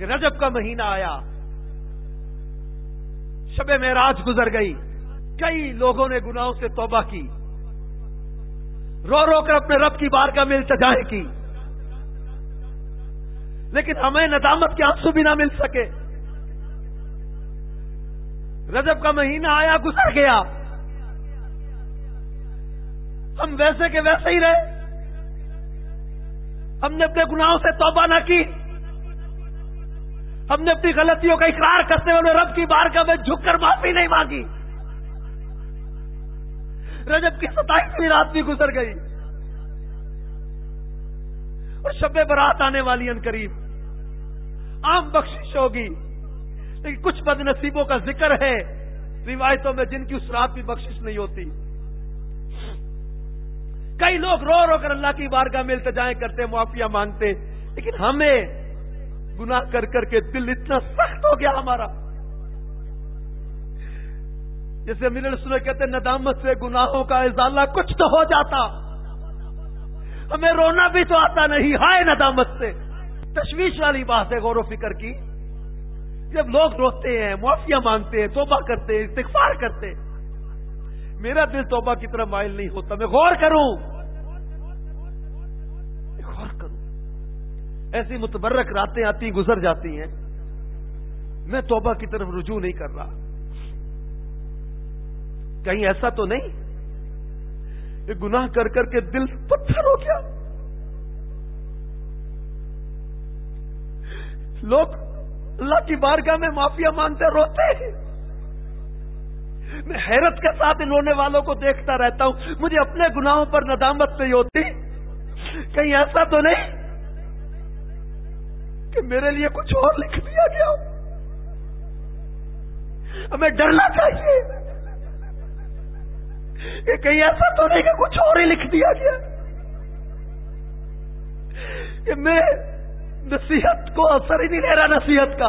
کہ رجب کا مہینہ آیا۔ شب معراج گزر گئی۔ کئی لوگوں نے گناہوں سے توبہ کی۔ رو رو کر اپنے رب کی بار کا مل سجائے کی۔ لیکن ہمیں ندامت کے آنسو بھی نہ مل سکے۔ رجب کا مہینہ آیا، گزر گیا۔ ہم ویسے کے ویسے ہی رہے۔ ہم نے اپنے گناہوں سے توبہ نہ کی۔ ہم نے اپنی غلطیوں کا اقرار کرتے ہوئے رب کی بار کا میں جھک کر معافی نہیں مانگی۔ رجب کی ستائیسویں رات بھی گزر گئی۔ اور شب برات آنے والی ان قریب عام بخشش ہوگی۔ لیکن کچھ بد نصیبوں کا ذکر ہے۔ روایتوں میں جن کی اس رات بھی بخشش نہیں ہوتی۔ کئی لوگ رو رو کر اللہ کی بارگاہ میں التجائیں کرتے معافیا مانگتے، لیکن ہمیں گناہ کر کر کے دل اتنا سخت ہو گیا ہمارا۔ جیسے ملن سنے کہتے ندامت سے گناہوں کا ازالہ کچھ تو ہو جاتا۔ ہمیں رونا بھی تو آتا نہیں، ہائے ندامت سے۔ تشویش والی بات ہے غور و فکر کی۔ جب لوگ روتے ہیں معافیا مانگتے ہیں، توبہ کرتے ہیں، استغفار کرتے ہیں۔ میرا دل توبہ کی طرح مائل نہیں ہوتا، میں غور کروں غور کروں ایسی متبرک راتیں آتی گزر جاتی ہیں۔ میں توبہ کی طرف رجوع نہیں کر رہا۔ کہیں ایسا تو نہیں؟ کہ گناہ کر کر کے دل پتھر ہو گیا۔ لوگ اللہ کی بارگاہ میں معافیا مانتے روتے ہیں۔ میں حیرت کے ساتھ رونے والوں کو دیکھتا رہتا ہوں۔ مجھے اپنے گناہوں پر ندامت نہیں ہوتی۔ کہیں ایسا تو نہیں؟ کہ میرے لیے کچھ اور لکھ دیا گیا ہمیں ڈرنا چاہیے۔ کہ کہیں ایسا تو نہیں کہ کچھ اور ہی لکھ دیا گیا۔ کہ میں نصیحت کو اثر ہی نہیں لے رہا نصیحت کا۔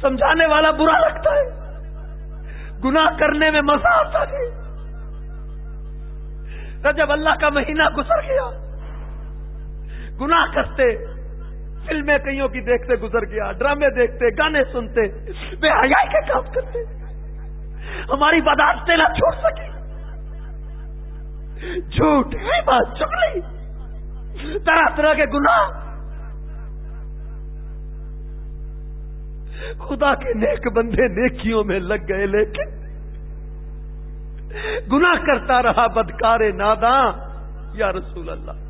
سمجھانے والا برا لگتا ہے۔ گناہ کرنے میں مزہ آتا ہے۔ جب اللہ کا مہینہ گزر گیا۔ گناہ کرتے، فلمیں کئیوں کی دیکھتے، گزر گیا، ڈرامے دیکھتے، گانے سنتے، بے حیائی کے کام کرتے۔ ہماری بداشتیں نہ چھوڑ سکی جھوٹ بات چپ رہی۔ طرح طرح کے گناہ۔ خدا کے نیک بندے نیکیوں میں لگ گئے، لیکن گناہ کرتا رہا بدکار ناداں۔ یا رسول اللہ۔